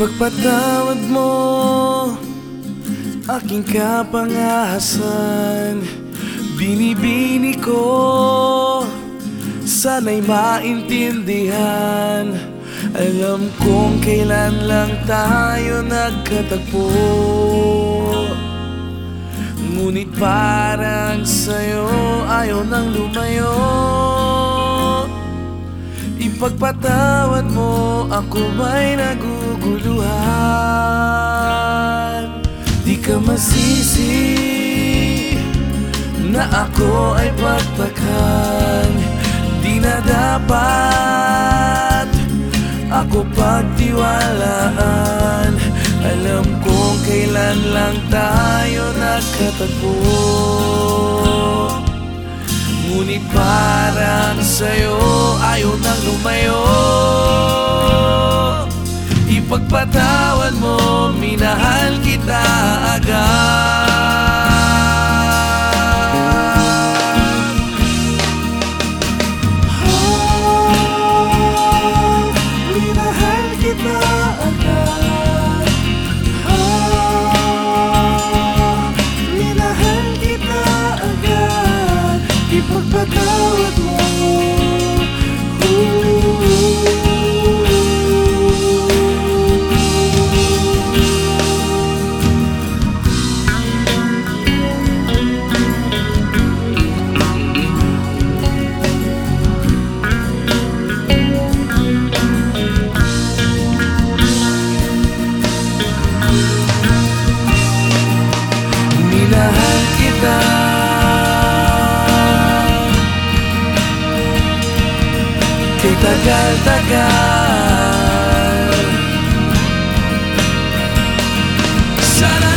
Ipagpatawad mo Aking kapangahasan Binibini ko Sana'y maintindihan. Alam kong kailan lang tayo nagkatagpo. Ngunit parang sa'yo ayaw nang lumayo Ipagpatawad mo ako may naguguluhan. Di ka masisi na ako ay pagtakhan Di na dapat ako pagtiwalaan. Alam kong kailan lang tayo nagkatagpo Ngunit parang sa'yo ayaw nang lumayo. Ipagpatawad mo, minahal kita agad mahal kita. Kay tagal-tagal. Sana